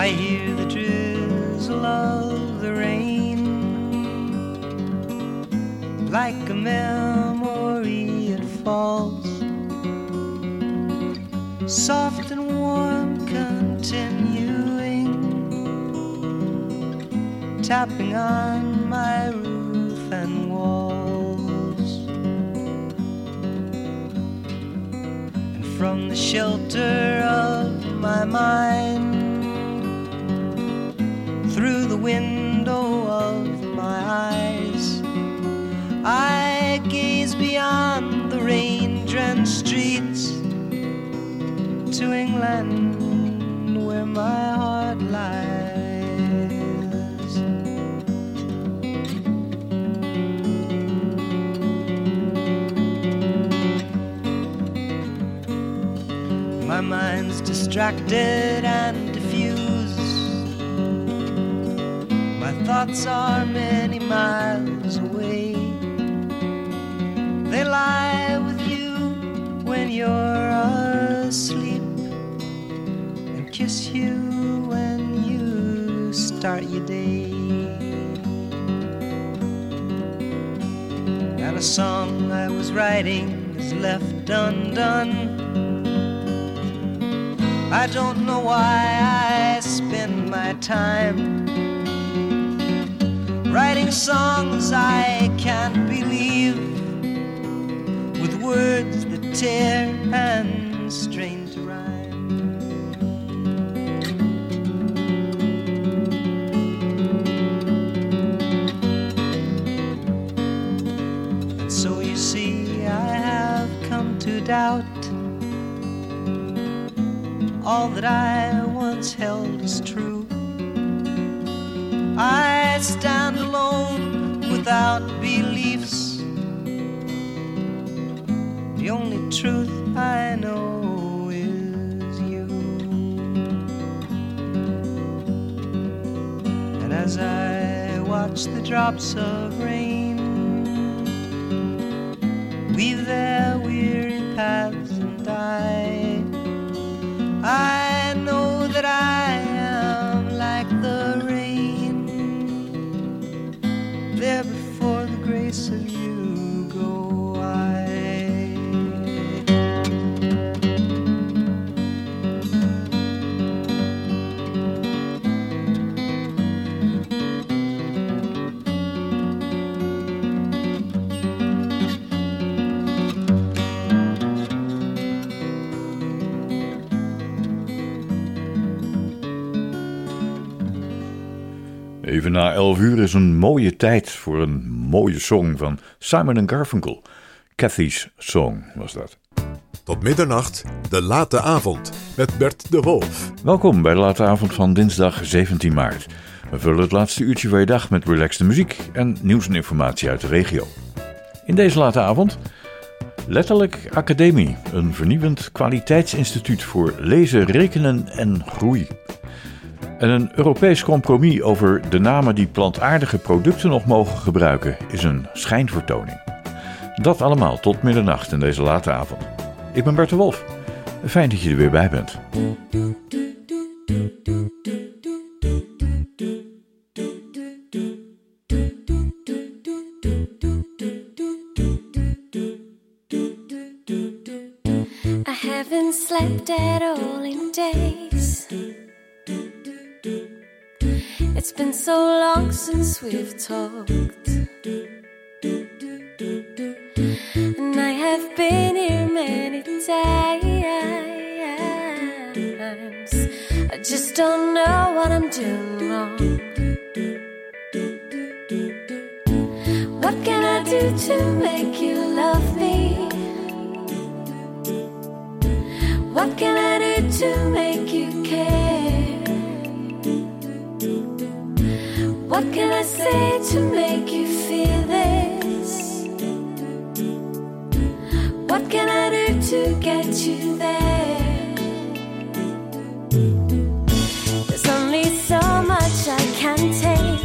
I hear the drizzle of the rain like a memory it falls. Soft and warm continuing tapping on my roof and walls. And from the shelter of my mind window of my eyes. I gaze beyond the rain drenched streets to England where my heart lies. My mind's distracted and thoughts are many miles away. They lie with you when you're asleep and kiss you when you start your day. And a song I was writing is left undone. I don't know why I spend my time songs I can't believe with words that tear and strain to rhyme. And so you see, I have come to doubt all that I once held as true. I stand alone without beliefs. The only truth I know is you. And as I watch the drops of rain weave their weary paths na 11 uur is een mooie tijd voor een mooie song van Simon Garfunkel. Cathy's Song was dat. Tot middernacht, de late avond met Bert de Wolf. Welkom bij de late avond van dinsdag 17 maart. We vullen het laatste uurtje van je dag met relaxte muziek en nieuws en informatie uit de regio. In deze late avond Letterlijk Academie, een vernieuwend kwaliteitsinstituut voor lezen, rekenen en groei. En een Europees compromis over de namen die plantaardige producten nog mogen gebruiken is een schijnvertoning. Dat allemaal tot middernacht in deze late avond. Ik ben Bert de Wolf. Fijn dat je er weer bij bent. I haven't slept at all in. It's been so long since we've talked. And I have been here many times. I just don't know what I'm doing wrong. What can I do to make you love me? What can I do to make you care? What can I say to make you feel this? What can I do to get you there? There's only so much I can take,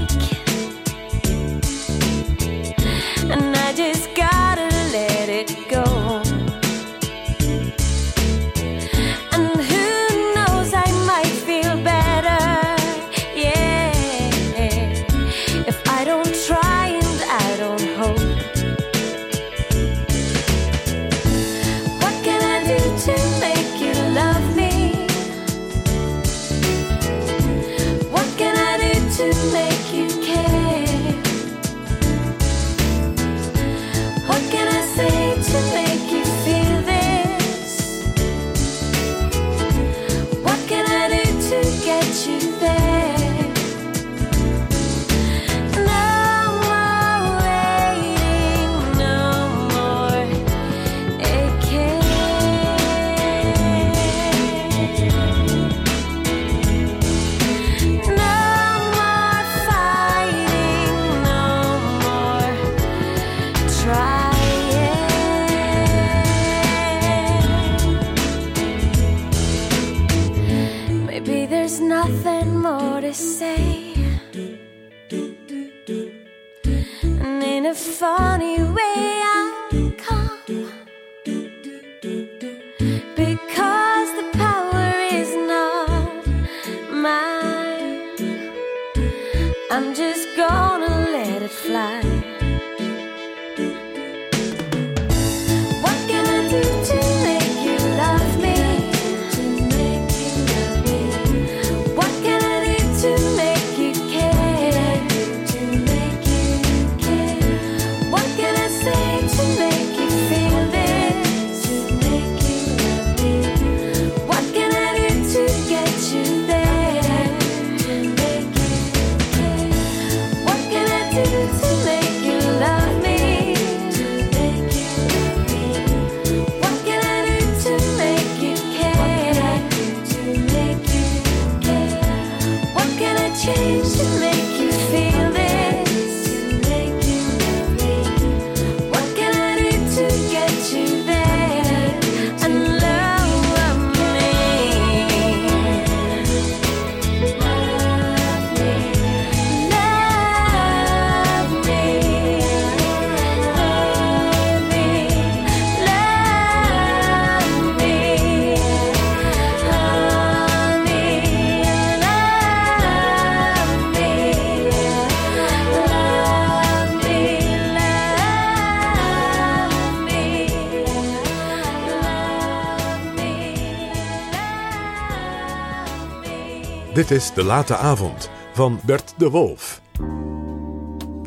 Dit is De Late Avond van Bert de Wolf.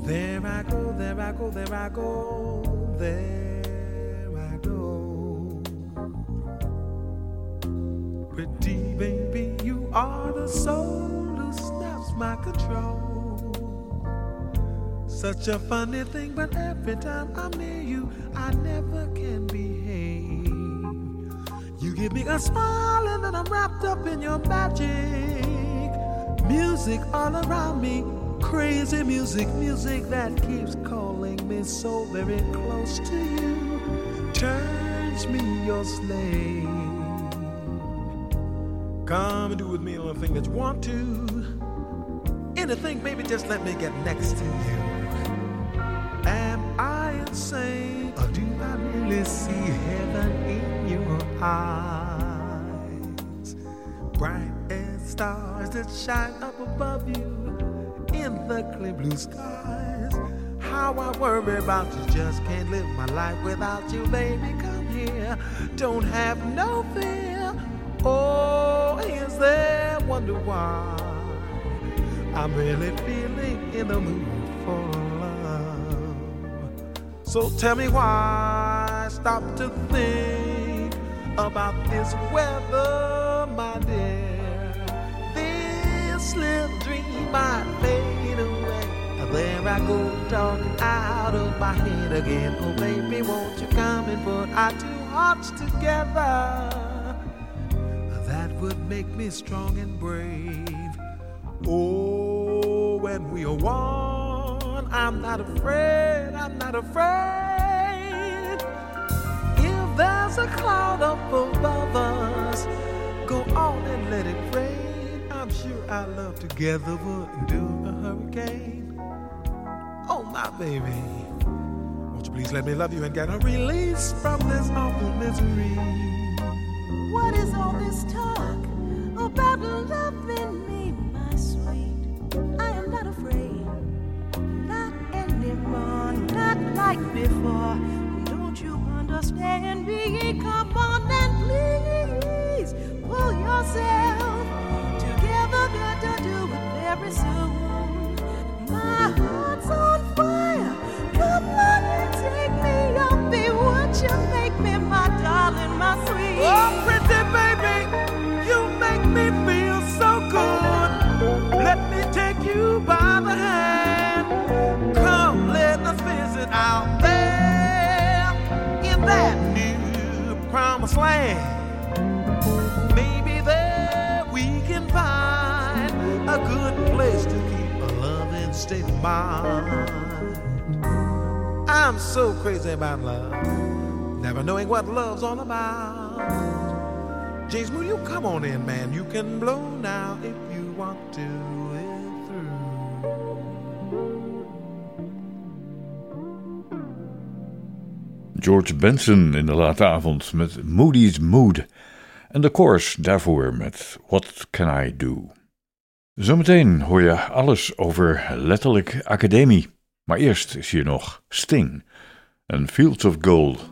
There I go, there I go, there I go, there I go. Pretty baby, you are the soul who snaps my control. Such a funny thing, but every time I'm near you, I never can behave. You give me a smile and then I'm wrapped up in your magic. Music all around me, crazy music, music that keeps calling me so very close to you. Turns me your slave. Come and do with me anything that you want to. Anything, baby, just let me get next to you. Am I insane or do I really see heaven in your eyes? Bright stars that shine up above you in the clear blue skies. How I worry about you, just can't live my life without you, baby. Come here, don't have no fear. Oh, is there wonder why? I'm really feeling in the mood for love. So tell me why stop to think about this weather, Little dream might fade away. There I go talking out of my head again. Oh baby, won't you come and put our two hearts together? That would make me strong and brave. Oh, when we are one, I'm not afraid, I'm not afraid. If there's a cloud up above us, our love together wouldn't do a hurricane. Oh, my baby, won't you please let me love you and get a release from this awful misery? What is all this talk about loving me, my sweet? I am not afraid, not anymore, not like before. Don't you understand me? Come on and please pull yourself Oh, pretty baby, you make me mind. I'm so crazy about love, never knowing what love's all about. James Moon, you come on in, man. You can blow now if you want to. Through. George Benson in de late avond met Moody's Mood. En de chorus daarvoor met What Can I Do? Zometeen hoor je alles over letterlijk academie. Maar eerst is hier nog Sting en Fields of Gold.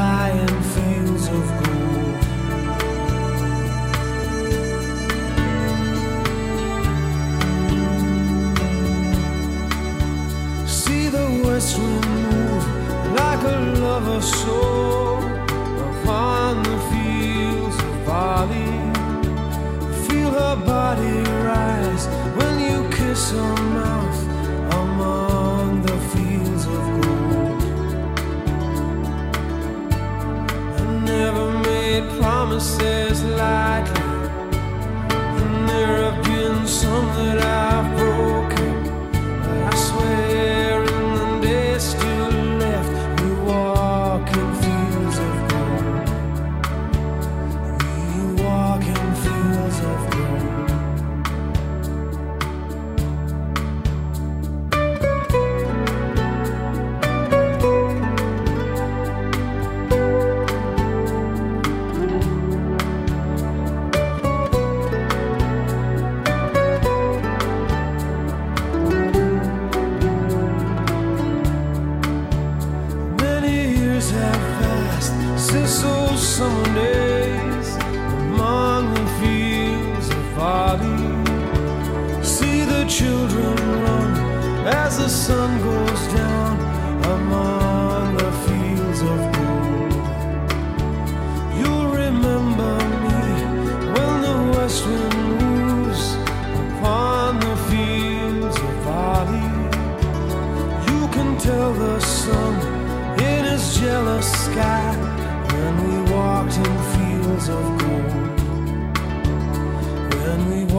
In fields of gold. See the west wind move like a lover's soul just like.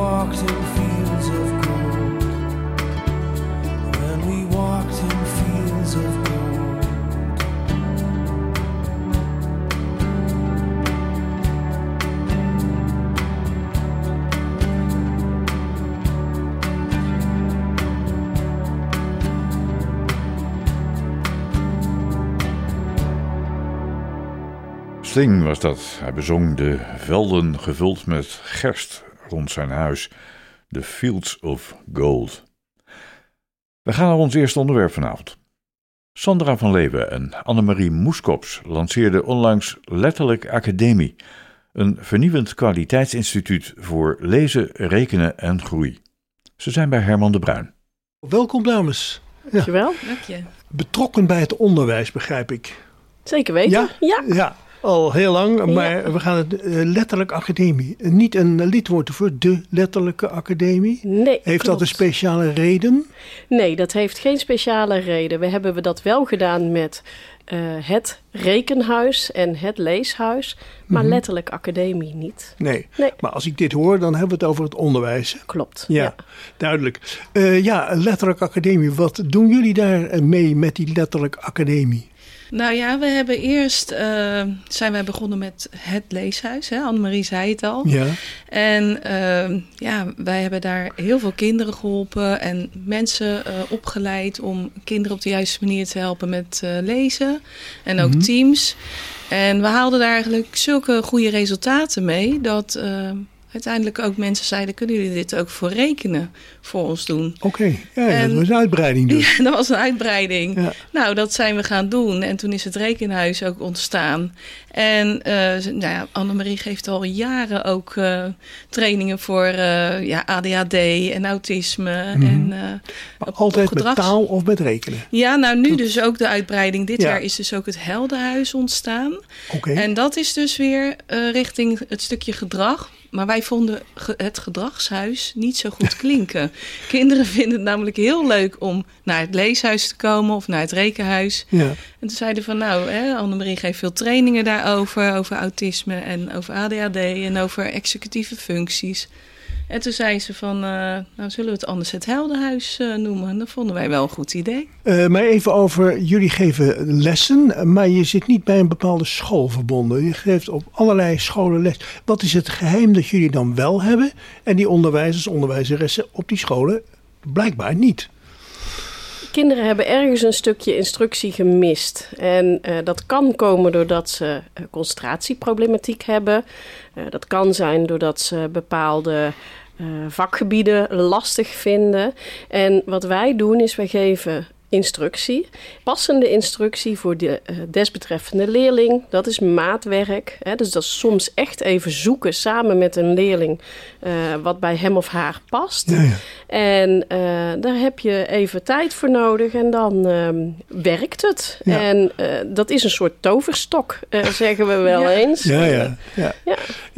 Walked in fields of gold. When we walked in fields of gold. Sting was dat. Hij bezong de velden gevuld met gerst rond zijn huis. The Fields of Gold. We gaan naar ons eerste onderwerp vanavond. Sandra van Leeuwen en Annemarie Moeskops lanceerden onlangs Letterlijk Academie, een vernieuwend kwaliteitsinstituut voor lezen, rekenen en groei. Ze zijn bij Herman de Bruin. Welkom dames. Dankjewel. Dank je. Betrokken bij het onderwijs, begrijp ik. Zeker weten. Ja? ja. Ja, al heel lang, maar we gaan het eh, letterlijk academie. Niet een lidwoord voor de letterlijke academie. Nee, Heeft dat een speciale reden? Nee, dat heeft geen speciale reden. We hebben dat wel gedaan met eh, het rekenhuis en het leeshuis, maar Mhm. letterlijk academie niet. Nee. Nee. Maar als ik dit hoor, dan hebben we het over het onderwijs. Klopt. Ja, duidelijk. Eh, ja, letterlijk academie. Wat doen jullie daar mee met die letterlijk academie? Nou ja, we hebben eerst eh, zijn wij begonnen met het leeshuis. Hè? Annemarie zei het al. Ja. En eh, ja, wij hebben daar heel veel kinderen geholpen en mensen eh, opgeleid om kinderen op de juiste manier te helpen met lezen. En ook Mhm. teams. En we haalden daar eigenlijk zulke goede resultaten mee dat uiteindelijk ook mensen zeiden: kunnen jullie dit ook voor rekenen voor ons doen? Oké, ja, ja, En- dat was een uitbreiding dus. Ja, dat was een uitbreiding. Ja. Nou, dat zijn we gaan doen. En toen is het rekenhuis ook ontstaan. En ze- nou ja, Annemarie geeft al jaren ook eh, trainingen voor eh, ja, ADHD en autisme. Mhm. En, Maar altijd op met gedrags- taal of met rekenen. Ja, nou nu dus ook de uitbreiding. Dit Ja. jaar is dus ook het Heldenhuis ontstaan. Oké. En dat is dus weer richting het stukje gedrag. Maar wij vonden het gedragshuis niet zo goed klinken. Kinderen vinden het namelijk heel leuk om naar het leeshuis te komen of naar het rekenhuis. Ja. En toen zeiden van nou, hè, Annemarie geeft veel trainingen daarover, over autisme en over ADHD en over executieve functies. En toen zei ze van, eh, nou zullen we het anders het Heldenhuis eh, noemen. En dat vonden wij wel een goed idee. Eh, maar even over, jullie geven lessen, maar je zit niet bij een bepaalde school verbonden. Je geeft op allerlei scholen les. Wat is het geheim dat jullie dan wel hebben en die onderwijzers, onderwijzeressen op die scholen blijkbaar niet? Kinderen hebben ergens een stukje instructie gemist. En eh, dat kan komen doordat ze concentratieproblematiek hebben. Eh, dat kan zijn doordat ze bepaalde vakgebieden lastig vinden. En wat wij doen is wij geven instructie, passende instructie voor de eh, desbetreffende leerling. Dat is maatwerk. Hè? Dus dat is soms echt even zoeken samen met een leerling eh, wat bij hem of haar past. Ja, ja. En eh, daar heb je even tijd voor nodig en dan ehm, werkt het. Ja. En dat is een soort toverstok, zeggen we wel eens. Ja, ja, ja.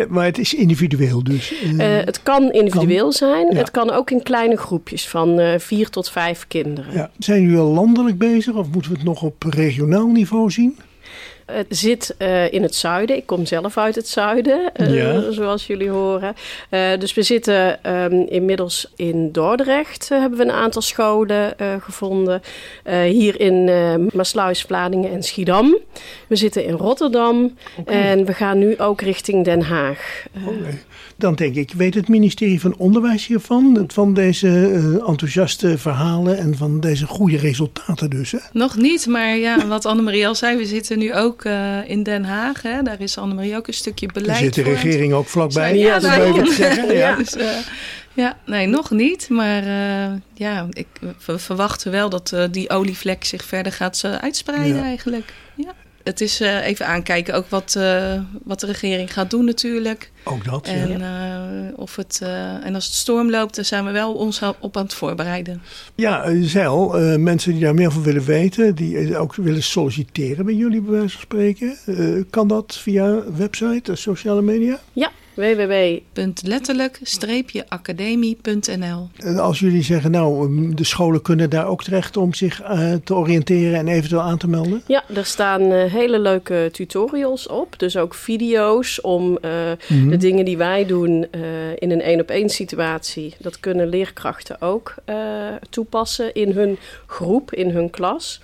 Maar het is individueel dus. Het kan individueel zijn. Het kan ook in kleine groepjes van vier tot vijf kinderen. ja. Zijn jullie landelijk bezig of moeten we het nog op regionaal niveau zien? Het zit eh, in het zuiden. Ik kom zelf uit het zuiden, eh, Ja. zoals jullie horen. Eh, dus we zitten ehm, inmiddels in Dordrecht. hebben we een aantal scholen eh, gevonden. Eh, hier in eh Maasluis, Vlaardingen en Schiedam. We zitten in Rotterdam. En we gaan nu ook richting Den Haag. Oké. Dan denk ik, weet het ministerie van Onderwijs hiervan? Van deze eh, enthousiaste verhalen en van deze goede resultaten dus. Hè? Nog niet, maar ja, wat Annemarie al zei, we zitten nu ook eh, in Den Haag. Hè. Daar is Annemarie ook een stukje Daar beleid zit de voor aan het regering ook vlakbij. Zijn- ja, zeggen. Ja. Dus, eh, ja, nee, nog niet. Maar eh, ja, ik, we verwachten wel dat eh, die olievlek zich verder gaat eh, uitspreiden Ja. eigenlijk. Ja. Het is eh, even aankijken ook wat, eh, wat de regering gaat doen natuurlijk. Ook dat. ja. En, eh, of het, eh, en als het storm loopt, dan zijn we wel ons op aan het voorbereiden. Ja, zei al, eh, mensen die daar meer van willen weten, die ook willen solliciteren bij jullie, bij wijze van spreken. Eh, kan dat via website, sociale media? ja, www. Letterlijk-academie.nl En als jullie zeggen, nou, de scholen kunnen daar ook terecht om zich eh, te oriënteren en eventueel aan te melden? Ja, er staan eh, hele leuke tutorials op. Dus ook video's om eh, Mhm. de dingen die wij doen eh, in een één-op-één situatie. Dat kunnen leerkrachten ook eh, toepassen in hun groep, in hun klas.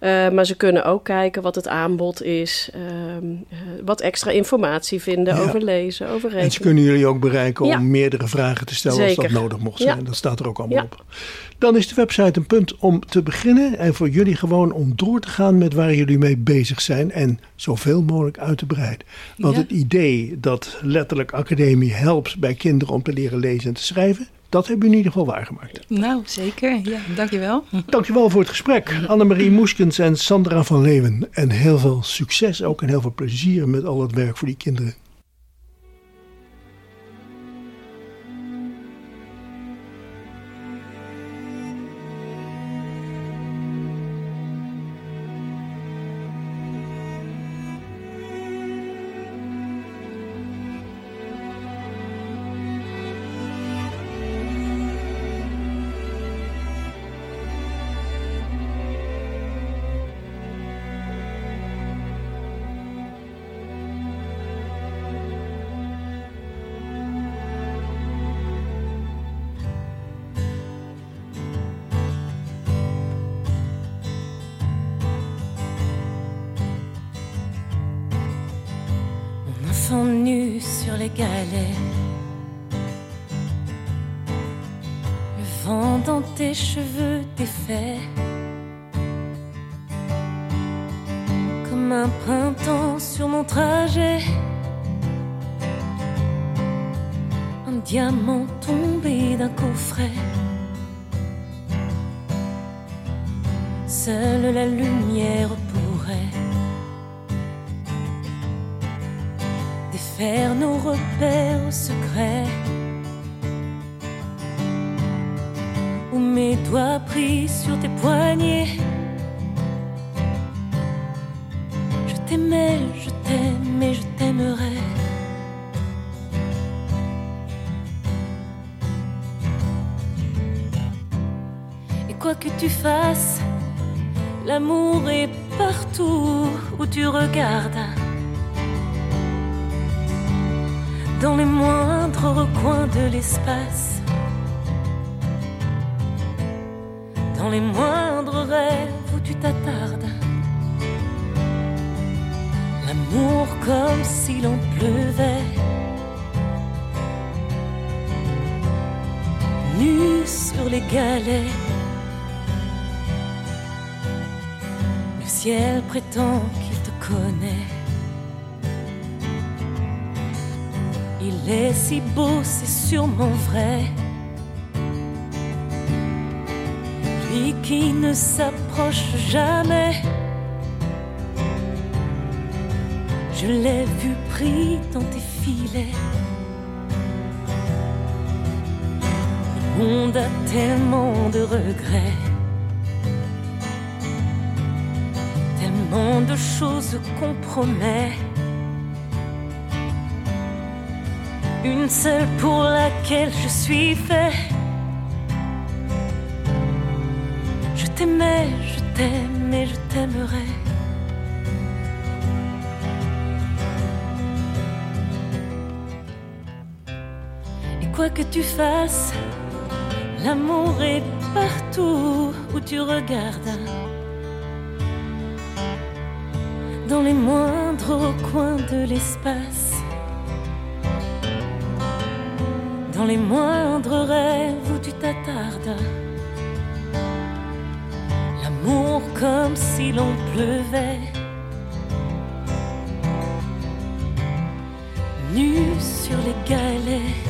Eh, maar ze kunnen ook kijken wat het aanbod is. ehm, eh, wat extra informatie vinden Ja. over lezen, over En ze kunnen jullie ook bereiken om Ja. meerdere vragen te stellen als dat nodig mocht Ja. zijn. Dat staat er ook allemaal Ja. op. Dan is de website een punt om te beginnen en voor jullie gewoon om door te gaan met waar jullie mee bezig zijn en zoveel mogelijk uit te breiden. Want het idee dat letterlijk academie helpt bij kinderen om te leren lezen en te schrijven, dat hebben jullie in ieder geval waargemaakt. Nou, zeker. Ja, dankjewel. Dankjewel voor het gesprek. Annemarie Moeskens en Sandra van Leeuwen. En heel veel succes ook en heel veel plezier met al het werk voor die kinderen. L'amour est partout où tu regardes. Dans les moindres recoins de l'espace. Dans les moindres rêves où tu t'attardes. L'amour comme si l'on pleuvait. Nu sur les galets. Ciel prétend qu'il te connaît. Il est si beau, c'est sûrement vrai. Lui qui ne s'approche jamais. Je l'ai vu pris dans tes filets. Le monde a tellement de regrets. De choses qu'on promet. Une seule pour laquelle je suis fait. Je t'aimais, je t'aime et je t'aimerai. Et quoi que tu fasses, l'amour est partout où tu regardes. Dans les moindres coins de l'espace. Dans les moindres rêves où tu t'attardes. L'amour comme si l'on pleuvait. Nu sur les galets.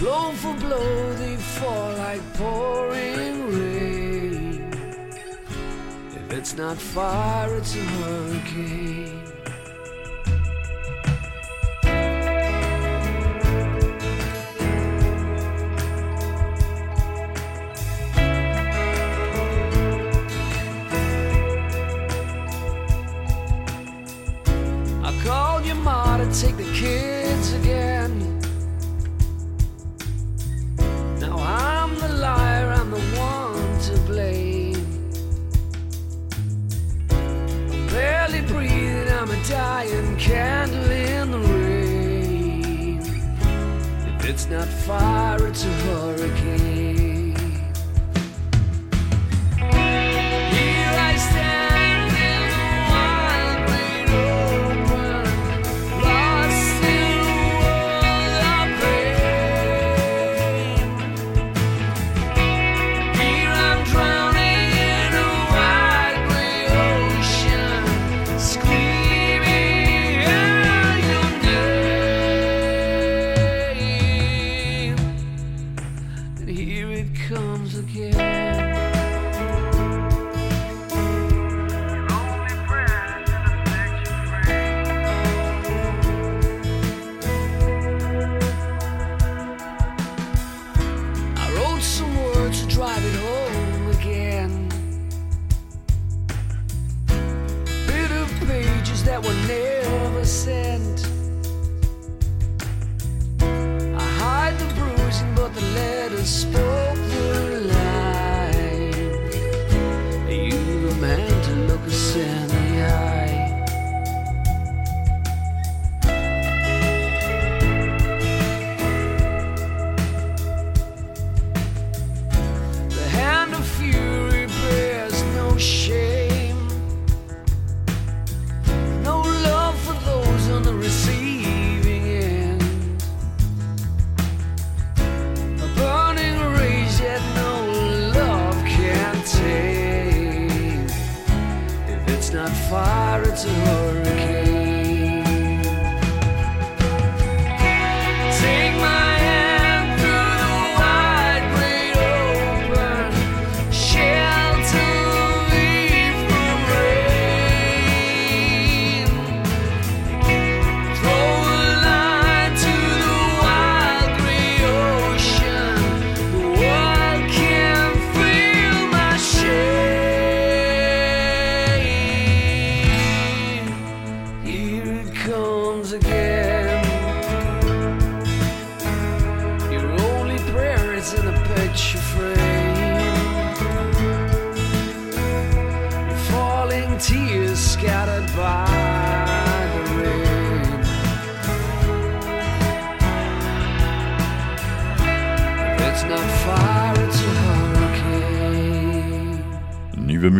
Blow for blow, they fall like pouring rain. If it's not fire, it's a hurricane.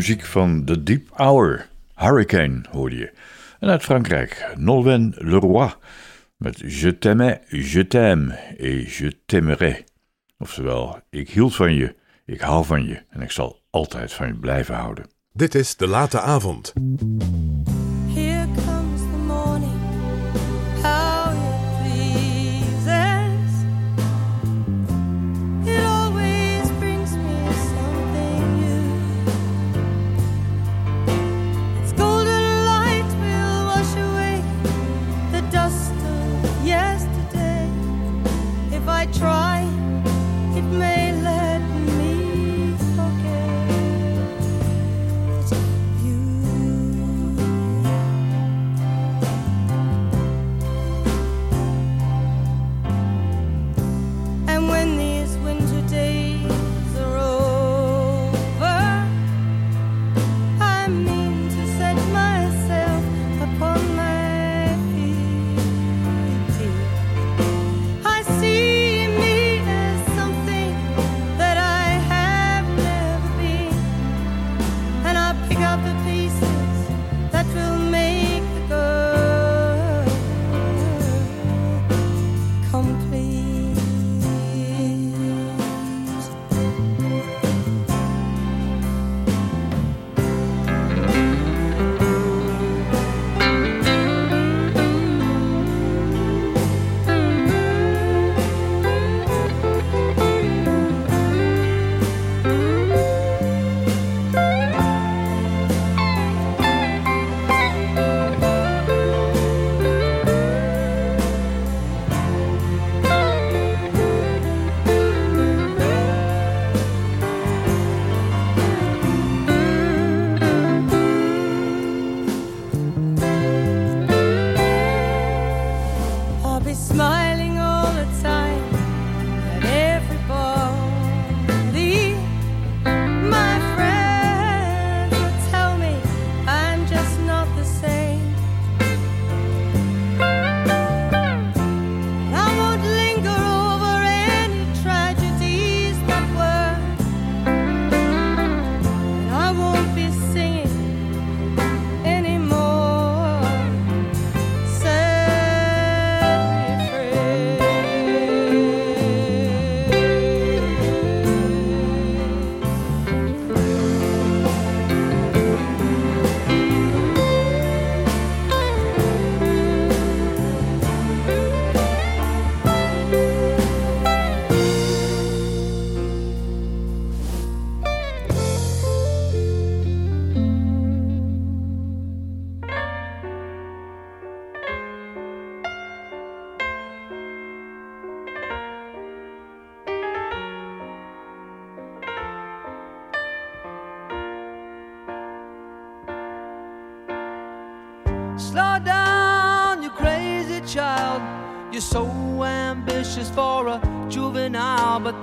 muziek van The Deep Hour. Hurricane hoorde je. En uit Frankrijk, Nolwenn Leroy met Je t'aimais, je t'aime et je t'aimerais. Oftewel, ik hield van je, ik hou van je en ik zal altijd van je blijven houden. Dit is De Late Avond. smiling all the time.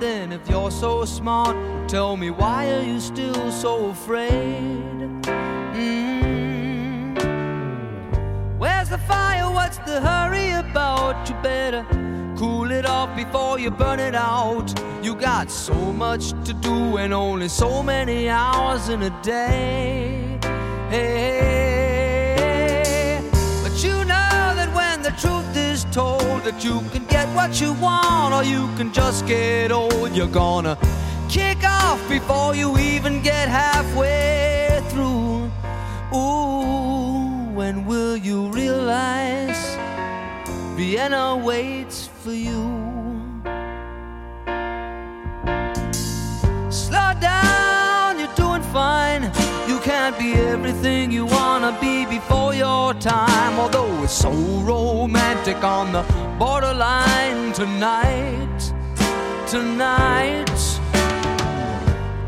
Then if you're so smart, tell me why are you still so afraid? Mm. Where's the fire? What's the hurry about? You better cool it off before you burn it out. You got so much to do and only so many hours in a day. Hey, that you can get what you want or you can just get old, you're gonna kick off before you even get halfway through. Ooh, when will you realize Vienna waits for you? Can't be everything you wanna be before your time. Although it's so romantic on the borderline tonight, tonight.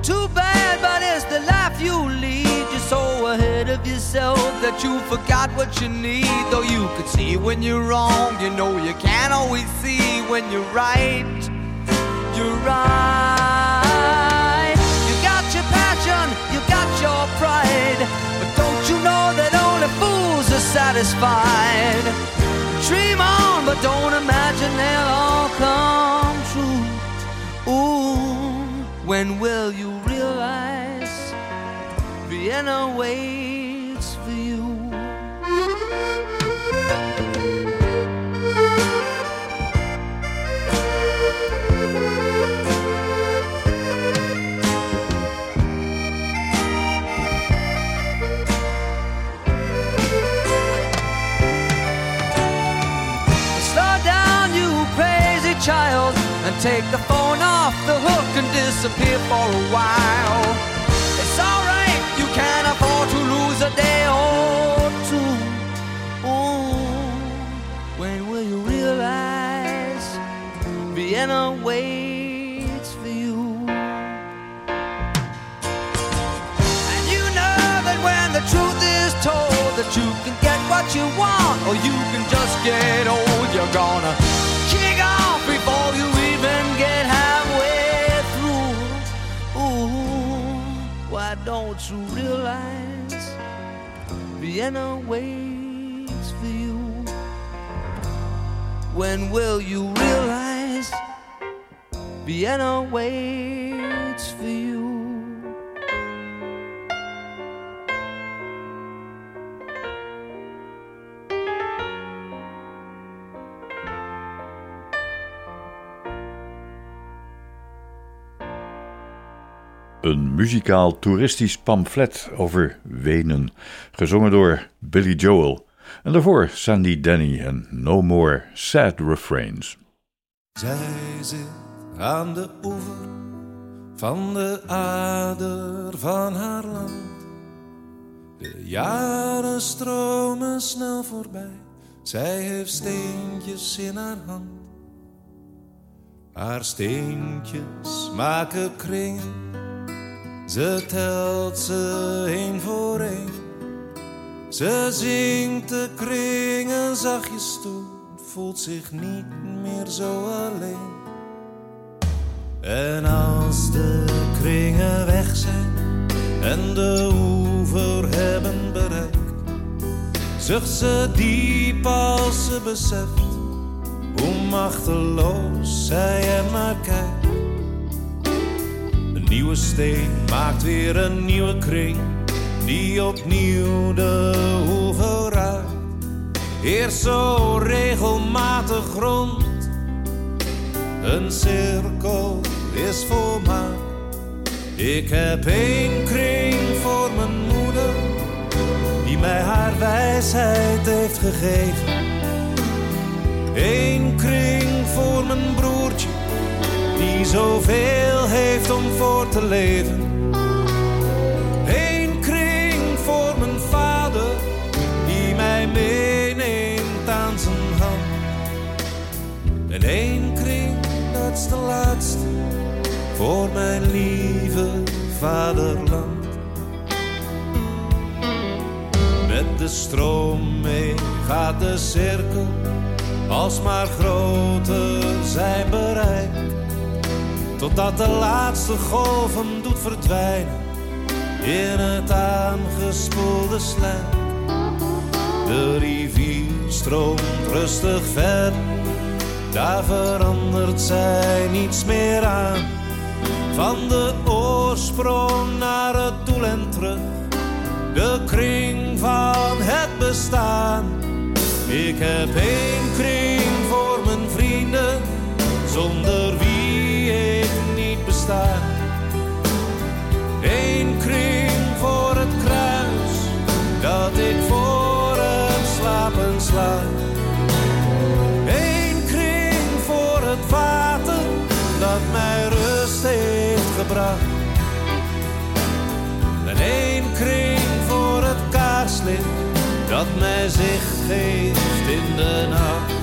Too bad, but it's the life you lead. You're so ahead of yourself that you forgot what you need. Though you could see when you're wrong, you know you can't always see when you're right. You're right. Pride. But don't you know that only fools are satisfied? Dream on, but don't imagine they'll all come true. Ooh, when will you realize Vienna waits for you? Take the phone off the hook and disappear for a while. It's alright, you can afford to lose a day or two. Ooh, when will you realize Vienna waits for you? And you know that when the truth is told that you can get what you want or you can just get old, you're gonna Vienna waits for you? When will you realize Vienna waits for you? Een muzikaal toeristisch pamflet over Wenen, gezongen door Billy Joel. En daarvoor Sandy Denny en No More Sad Refrains. Zij zit aan de oever van de ader van haar land. De jaren stromen snel voorbij, zij heeft steentjes in haar hand. Haar steentjes maken kringen, ze telt ze één voor één. Ze zingt de kringen zachtjes toe, voelt zich niet meer zo alleen. En als de kringen weg zijn en de oever hebben bereikt, zucht ze diep als ze beseft hoe machteloos zij er naar kijkt. Een nieuwe steen maakt weer een nieuwe kring, die opnieuw de oever raakt. Zo regelmatig rond, een cirkel is volmaakt. Ik heb één kring voor mijn moeder, die mij haar wijsheid heeft gegeven. Eén kring voor mijn broertje, die zoveel heeft om voor te leven. Eén kring voor mijn vader, die mij meeneemt aan zijn hand. En één kring, dat is de laatste, voor mijn lieve vaderland. Met de stroom mee gaat de cirkel alsmaar groter zijn bereik. Totdat de laatste golf hem doet verdwijnen in het aangespoelde slijk. De rivier stroomt rustig verder, daar verandert zij niets meer aan. Van de oorsprong naar het doel en terug, de kring van het bestaan. Ik heb één kring voor mijn vrienden, zonder wie Eén kring voor het kruis, dat ik voor het slapen sla. Eén kring voor het water, dat mij rust heeft gebracht. En één kring voor het kaarslicht, dat mij zicht geeft in de nacht.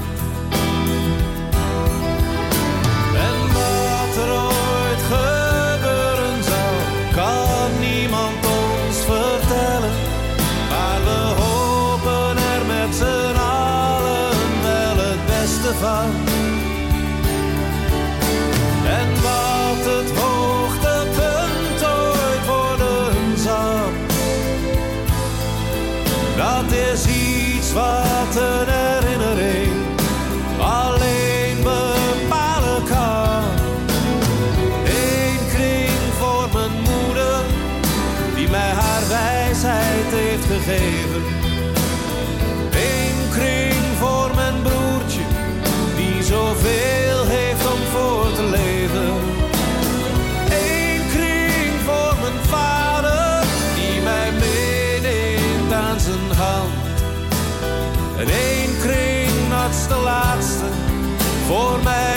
terug. En één kring, dat is de laatste, voor mijn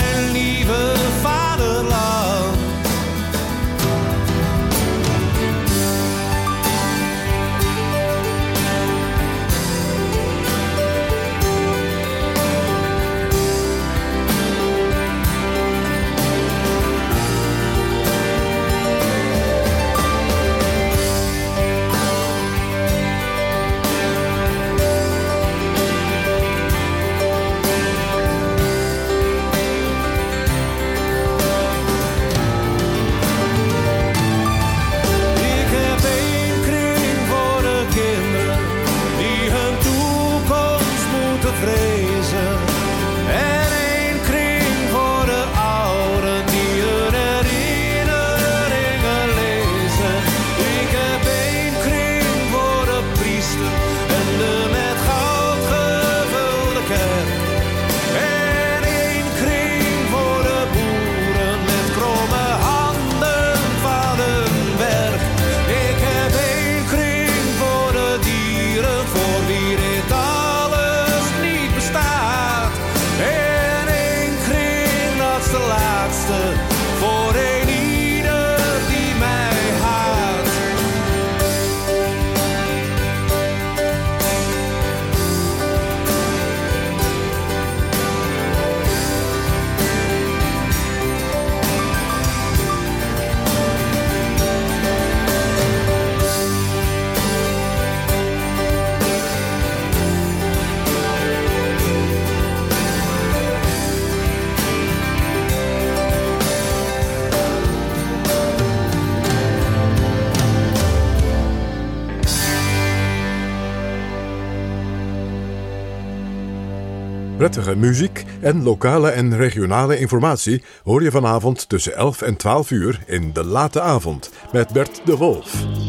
Muziek en lokale en regionale informatie hoor je vanavond tussen 11 en 12 uur in De Late Avond met Bert de Wolf.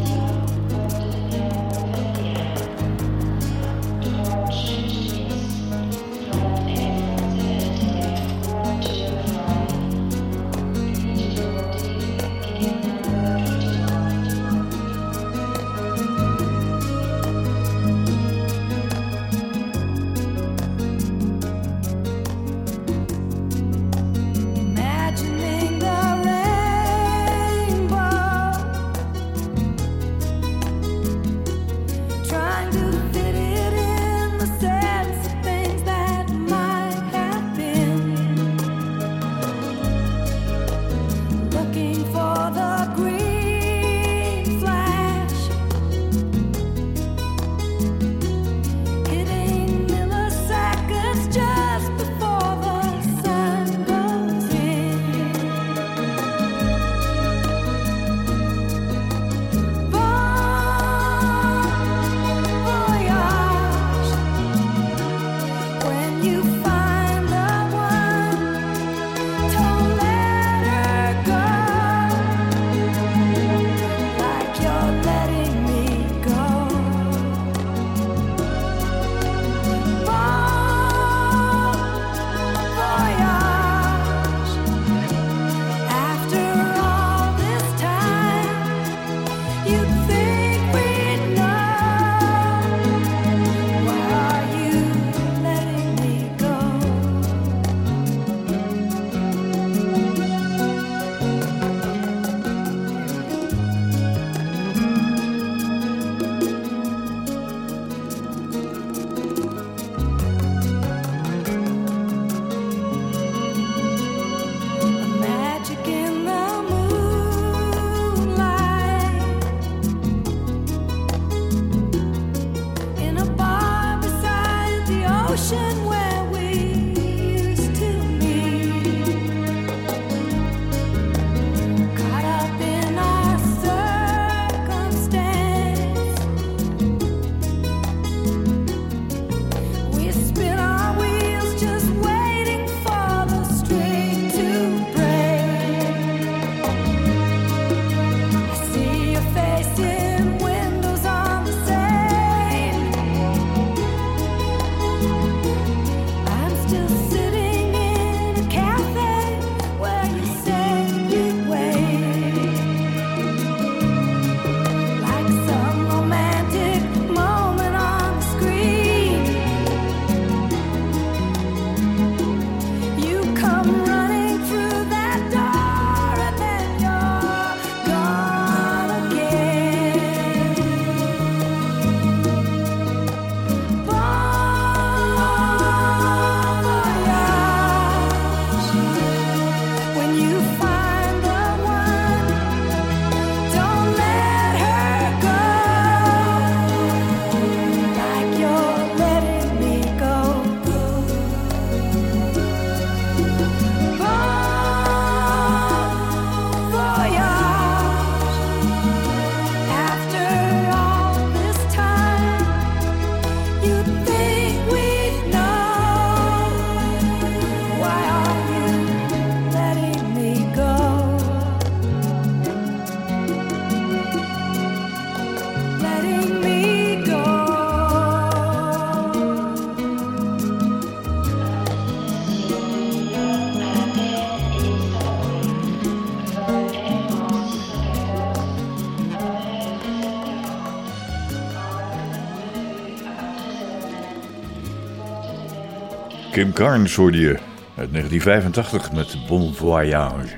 Kim Carnes hoorde je uit 1985 met Bon Voyage.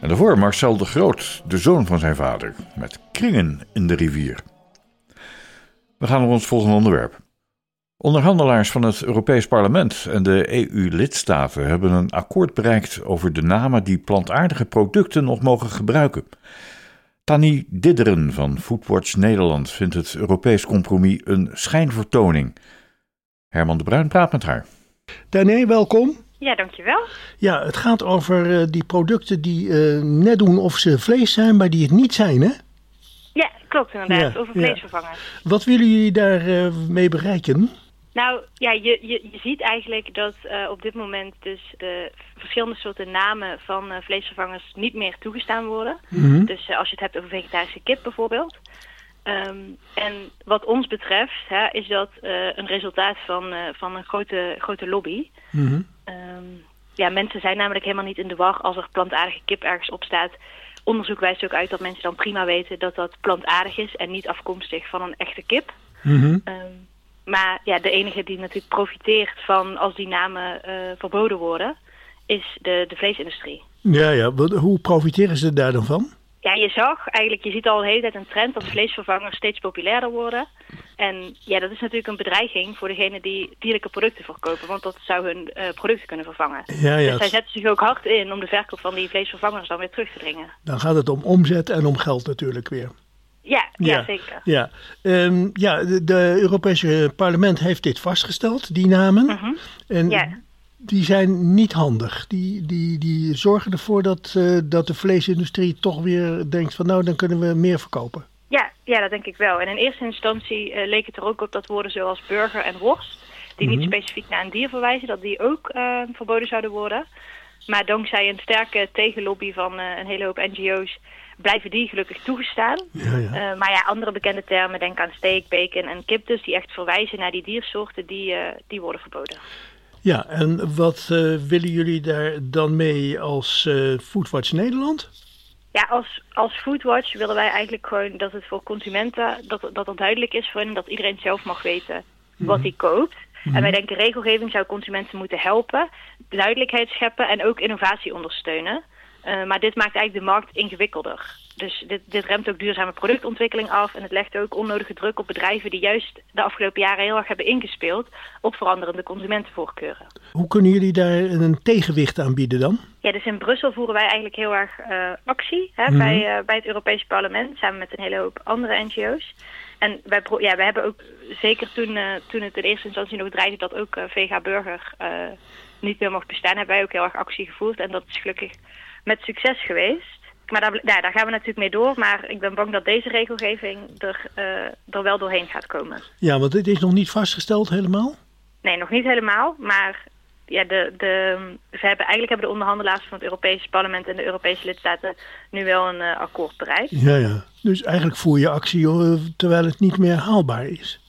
En daarvoor Marcel de Groot, de zoon van zijn vader, met Kringen in de rivier. We gaan naar ons volgende onderwerp. Onderhandelaars van het Europees Parlement en de EU-lidstaten hebben een akkoord bereikt over de namen die plantaardige producten nog mogen gebruiken. Tanny Didderen van Foodwatch Nederland vindt het Europees compromis een schijnvertoning. Herman de Bruin praat met haar. Dané, welkom. Ja, dankjewel. Ja, het gaat over eh, die producten die eh, net doen of ze vlees zijn, maar die het niet zijn, hè? Ja, klopt inderdaad. Ja, over ja. vleesvervangers. Wat willen jullie daarmee mee bereiken? Nou, ja, je, je, je ziet eigenlijk dat eh, op dit moment dus de verschillende soorten namen van eh, vleesvervangers niet meer toegestaan worden. Mhm. Dus eh, als je het hebt over vegetarische kip bijvoorbeeld. Ehm, en wat ons betreft hè, is dat eh, een resultaat van, eh, van een grote, grote lobby. Mhm. Ehm, ja, mensen zijn namelijk helemaal niet in de war als er plantaardige kip ergens op staat. Onderzoek wijst ook uit dat mensen dan prima weten dat dat plantaardig is en niet afkomstig van een echte kip. Mhm. Ehm, maar ja, de enige die natuurlijk profiteert van als die namen eh, verboden worden, is de, de vleesindustrie. Ja, ja. Hoe profiteren ze daar dan van? Ja, je zag eigenlijk, je ziet al een hele tijd een trend dat vleesvervangers steeds populairder worden. En ja, dat is natuurlijk een bedreiging voor degene die dierlijke producten verkopen, want dat zou hun eh, producten kunnen vervangen. Ja, ja. Dus zij zetten zich ook hard in om de verkoop van die vleesvervangers dan weer terug te dringen. Dan gaat het om omzet en om geld natuurlijk weer. Ja, ja, zeker. Ja, Ehm, ja de, de Europese parlement heeft dit vastgesteld, die namen. Mhm. En Ja. Die zijn niet handig. Die, die, die zorgen ervoor dat, eh, dat de vleesindustrie toch weer denkt van nou, dan kunnen we meer verkopen. Ja, ja, dat denk ik wel. En in eerste instantie eh, leek het er ook op dat woorden zoals burger en worst, die niet Mhm. specifiek naar een dier verwijzen, dat die ook eh, verboden zouden worden. Maar dankzij een sterke tegenlobby van een hele hoop NGO's blijven die gelukkig toegestaan. Ja, ja. Maar ja, andere bekende termen, denk aan steak, bacon en kip dus, die echt verwijzen naar die diersoorten, die, die worden verboden. Ja, en wat eh, willen jullie daar dan mee als eh Foodwatch Nederland? Ja, als, als Foodwatch willen wij eigenlijk gewoon dat het voor consumenten, dat, dat duidelijk is voor hen dat iedereen zelf mag weten wat hij koopt. En wij denken regelgeving zou consumenten moeten helpen, duidelijkheid scheppen en ook innovatie ondersteunen. Eh, maar dit maakt eigenlijk de markt ingewikkelder. Dus dit, dit remt ook duurzame productontwikkeling af en het legt ook onnodige druk op bedrijven die juist de afgelopen jaren heel erg hebben ingespeeld op veranderende consumentenvoorkeuren. Hoe kunnen jullie daar een tegenwicht aan bieden dan? Ja, dus in Brussel voeren wij eigenlijk heel erg eh, actie hè, Mhm. bij, eh, bij het Europese parlement, samen met een hele hoop andere NGO's. En wij, ja, wij hebben ook, zeker toen, eh, toen het in eerste instantie nog dreigde dat ook Vega Burger niet meer mocht bestaan, hebben wij ook heel erg actie gevoerd. En dat is gelukkig met succes geweest. Maar daar, ja, daar gaan we natuurlijk mee door. Maar ik ben bang dat deze regelgeving er, eh, er wel doorheen gaat komen. Ja, want dit is nog niet vastgesteld helemaal. Nee, nog niet helemaal. Maar ja, de, de, ze hebben, eigenlijk hebben de onderhandelaars van het Europese parlement en de Europese lidstaten nu wel een eh, akkoord bereikt. Ja, ja. Dus eigenlijk voer je actie eh, terwijl het niet meer haalbaar is.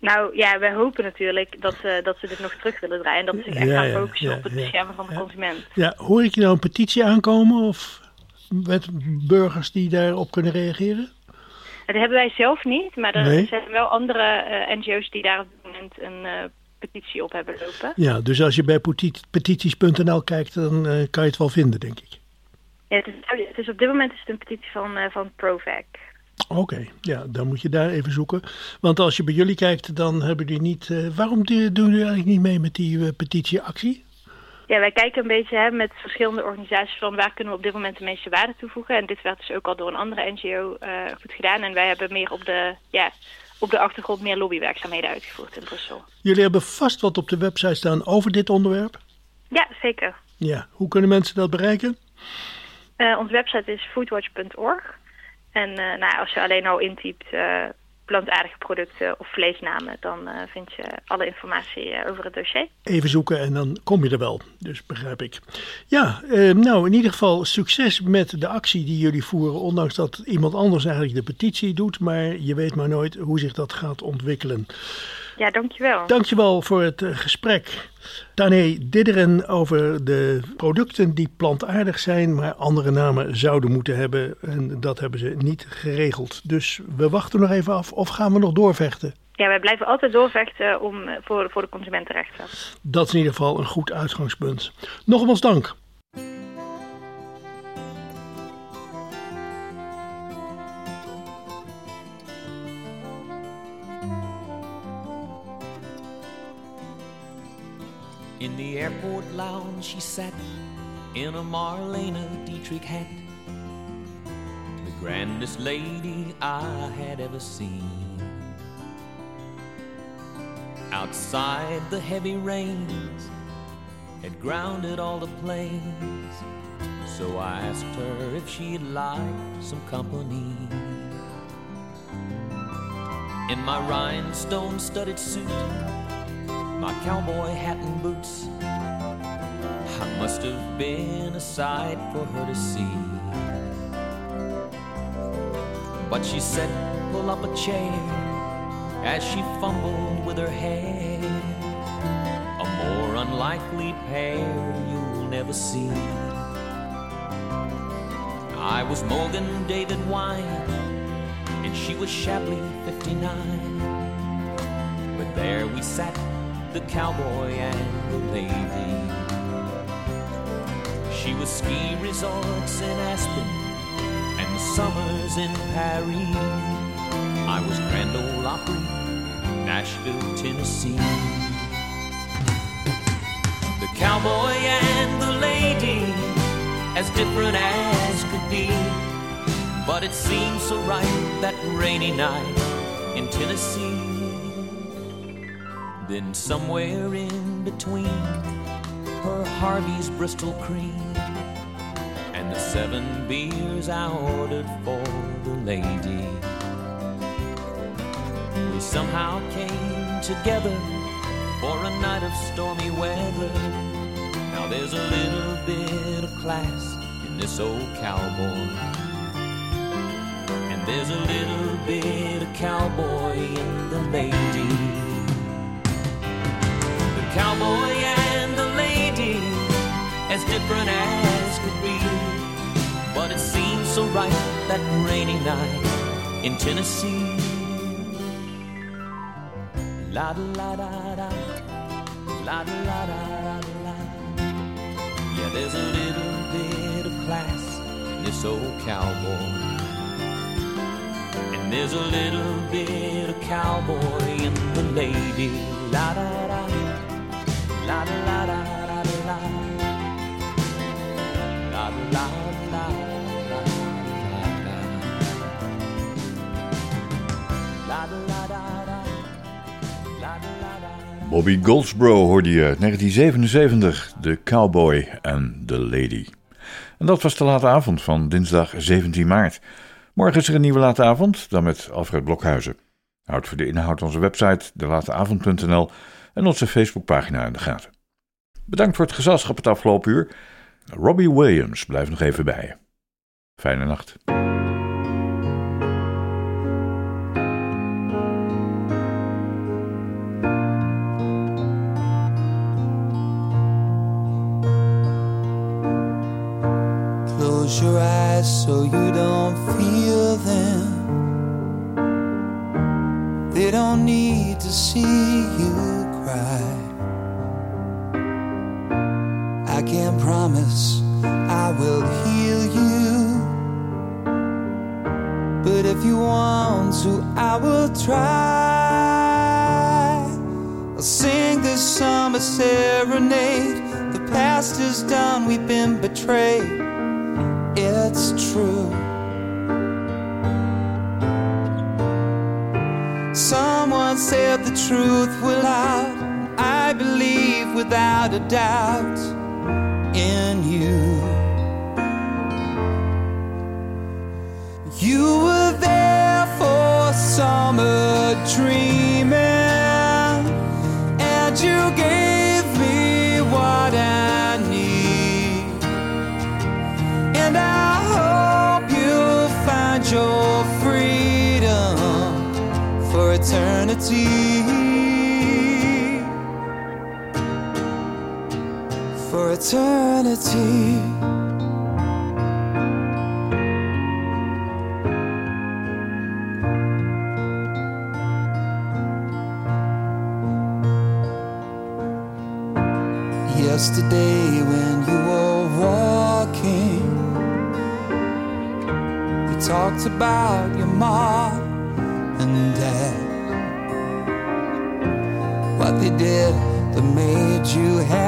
Nou ja, wij hopen natuurlijk dat, ze dat ze dit nog terug willen draaien. En dat ze zich echt Ja, gaan focussen ja, op het beschermen van de consument. Ja, hoor ik je nou een petitie aankomen of met burgers die daarop kunnen reageren? Dat hebben wij zelf niet, maar er Nee. zijn wel andere eh, NGO's die daar op dit moment een eh, petitie op hebben lopen. Ja, dus als je bij peti- petities.nl kijkt, dan eh, kan je het wel vinden, denk ik. Ja, het, is, het is op dit moment is het een petitie van, van Provac. Oké, ja, dan moet je daar even zoeken. Want als je bij jullie kijkt, dan hebben jullie niet... waarom doen jullie eigenlijk niet mee met die petitieactie? Ja, wij kijken een beetje hè, met verschillende organisaties van waar kunnen we op dit moment de meeste waarde toevoegen. En dit werd dus ook al door een andere NGO eh, goed gedaan. En wij hebben meer op de, ja, op de achtergrond meer lobbywerkzaamheden uitgevoerd in Brussel. Jullie hebben vast wat op de website staan over dit onderwerp. Ja, zeker. Ja, hoe kunnen mensen dat bereiken? Eh, onze website is foodwatch.org. En eh, nou, als je alleen al intypt plantaardige producten of vleesnamen, dan eh, vind je alle informatie eh, over het dossier. Even zoeken en dan kom je er wel. Dus begrijp ik. Ja, eh, nou in ieder geval succes met de actie die jullie voeren. Ondanks dat iemand anders eigenlijk de petitie doet. Maar je weet maar nooit hoe zich dat gaat ontwikkelen. Ja, dankjewel. Dankjewel voor het eh, gesprek. Dané Didderen over de producten die plantaardig zijn, maar andere namen zouden moeten hebben. En dat hebben ze niet geregeld. Dus we wachten nog even af of gaan we nog doorvechten? Ja, wij blijven altijd doorvechten om, eh, voor, voor de consumentenrechten. Dat is in ieder geval een goed uitgangspunt. Nogmaals dank. In the airport lounge, she sat in a Marlena Dietrich hat. The grandest lady I had ever seen. Outside, the heavy rains had grounded all the planes. So I asked her if she'd like some company. In my rhinestone studded suit, my cowboy hat and boots, I must have been a sight for her to see. But she said, Pull up a chair as she fumbled with her hair. A more unlikely pair you'll never see. I was Morgan David Wine, and she was Shapley 59. But there we sat, the cowboy and the lady. She was ski resorts in Aspen and the summers in Paris. I was Grand Ole Opry, Nashville, Tennessee. The cowboy and the lady, as different as could be. But it seemed so right that rainy night in Tennessee. Then somewhere in between her Harvey's Bristol cream and the seven beers I ordered for the lady. We somehow came together for a night of stormy weather. Now there's a little bit of class in this old cowboy. And there's a little bit of cowboy in the lady. Cowboy and the lady, as different as could be. But it seemed so right that rainy night in Tennessee. La da la da da, la da la da da la. Yeah, there's a little bit of class in this old cowboy. And there's a little bit of cowboy in the lady. La da Bobby Goldsboro hoorde je 1977, The Cowboy and the Lady. En dat was de late avond van dinsdag 17 maart. Morgen is er een nieuwe late avond, dan met Alfred Blokhuizen. Houd voor de inhoud onze website delateavond.nl en onze Facebookpagina in de gaten. Bedankt voor het gezelschap het afgelopen uur. Robbie Williams blijft nog even bij je. Fijne nacht. Close your eyes so you don't feel them. They don't need to see you cry. I can't promise I will heal you. But if you want to, I will try. I'll sing this summer serenade. The past is done, we've been betrayed it's true. Someone said the truth will out. I believe without a doubt in you. You were there for summer dreaming, and you gave me what I need. And I hope you'll find your freedom for eternity. eternity. Yesterday, when you were walking, you talked about your mom and dad, what they did that made you happy